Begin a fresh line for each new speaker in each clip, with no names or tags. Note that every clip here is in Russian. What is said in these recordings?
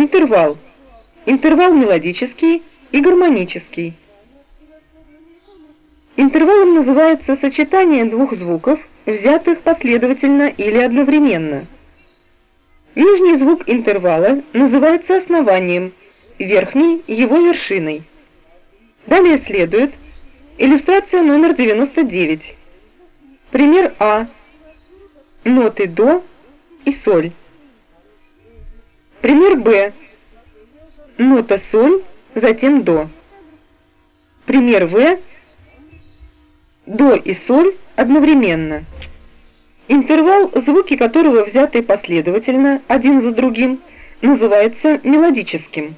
Интервал. Интервал мелодический и гармонический. Интервалом называется сочетание двух звуков, взятых последовательно или одновременно. Нижний звук интервала называется основанием, верхний – его вершиной. Далее следует иллюстрация номер 99. Пример А. Ноты до и соль. Пример Б. Нота соль, затем до. Пример В. До и соль одновременно. Интервал, звуки которого взяты последовательно, один за другим, называется мелодическим.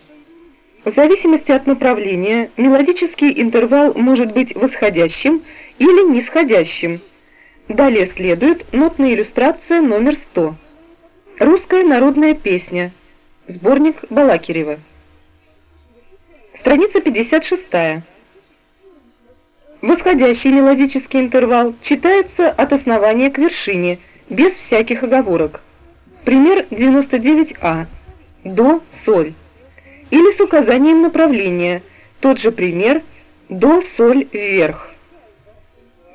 В зависимости от направления, мелодический интервал может быть восходящим или нисходящим. Далее следует нотная иллюстрация номер 100. Русская народная песня. Сборник Балакирева. Страница 56. Восходящий мелодический интервал читается от основания к вершине, без всяких оговорок. Пример 99А. До, соль. Или с указанием направления. Тот же пример до, соль, вверх.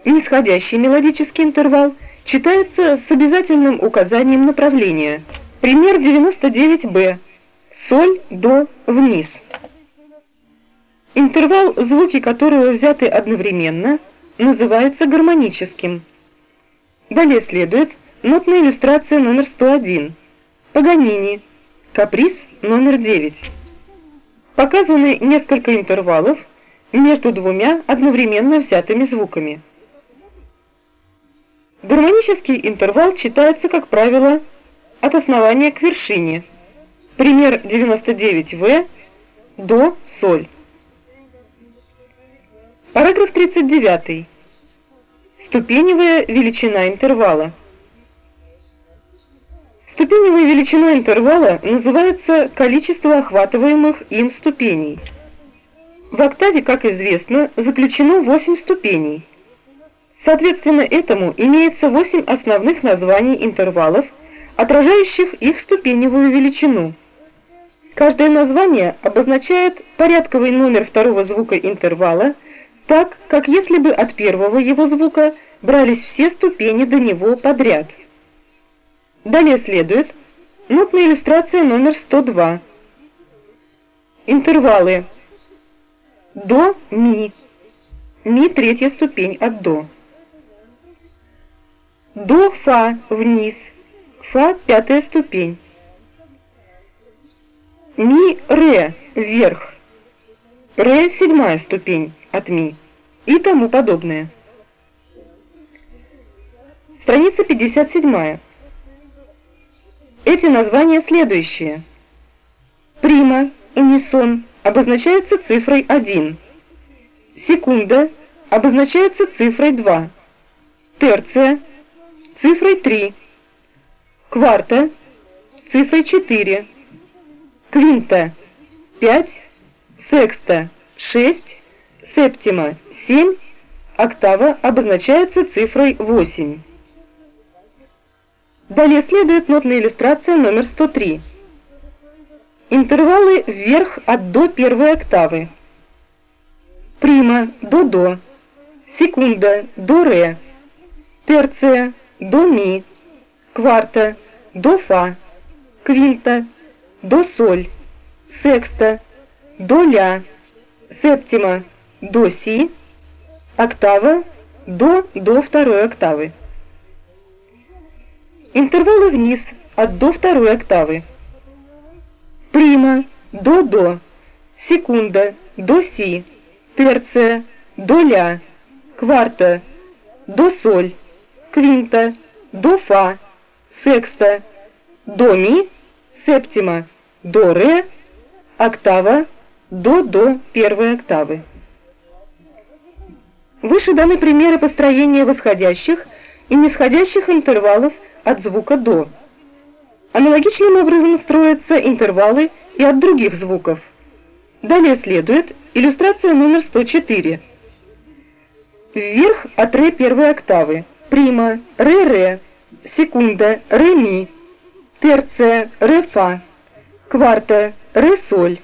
Нисходящий мелодический интервал читается с обязательным указанием направления. Пример 99Б. Соль, до, вниз. Интервал, звуки которого взяты одновременно, называется гармоническим. Далее следует нотная иллюстрация номер 101. Паганини. Каприз номер 9. Показаны несколько интервалов между двумя одновременно взятыми звуками. Гармонический интервал читается, как правило, от основания к вершине. Пример 99В до соль. Параграф 39. Ступеневая величина интервала. Ступеневой величиной интервала называется количество охватываемых им ступеней. В октаве, как известно, заключено 8 ступеней. Соответственно этому имеется 8 основных названий интервалов, отражающих их ступеневую величину. Каждое название обозначает порядковый номер второго звука интервала – так, как если бы от первого его звука брались все ступени до него подряд. Далее следует нотная иллюстрация номер 102. Интервалы. До, ми. Ми третья ступень от до. До, фа вниз. Фа пятая ступень. Ми, ре вверх. Ре седьмая ступень от ми и тому подобное. Страница 57. Эти названия следующие. Прима, унисон, обозначается цифрой 1. Секунда обозначается цифрой 2. Терция – цифрой 3. Кварта – цифрой 4. Квинта – 5. Секста – 6. Септима 7, октава обозначается цифрой 8. Далее следует нотная иллюстрация номер 103. Интервалы вверх от до первой октавы. Прима до до. Секунда до ре. Терция до ми. Кварта до фа. Квинта до соль. Секста до ля. Септима до си, октава до до второй октавы. Интервалы вниз от до второй октавы. Прима до до, секунда до си, терция до ля, кварта до соль, квинта до фа, секста до ми, септима до ре, октава до до первой октавы. Выше даны примеры построения восходящих и нисходящих интервалов от звука «до». Аналогичным образом строятся интервалы и от других звуков. Далее следует иллюстрация номер 104. Вверх от ре первой октавы. Прима, ре-ре, секунда, ре-ми, терция, ре-фа, Кварта, ре соль.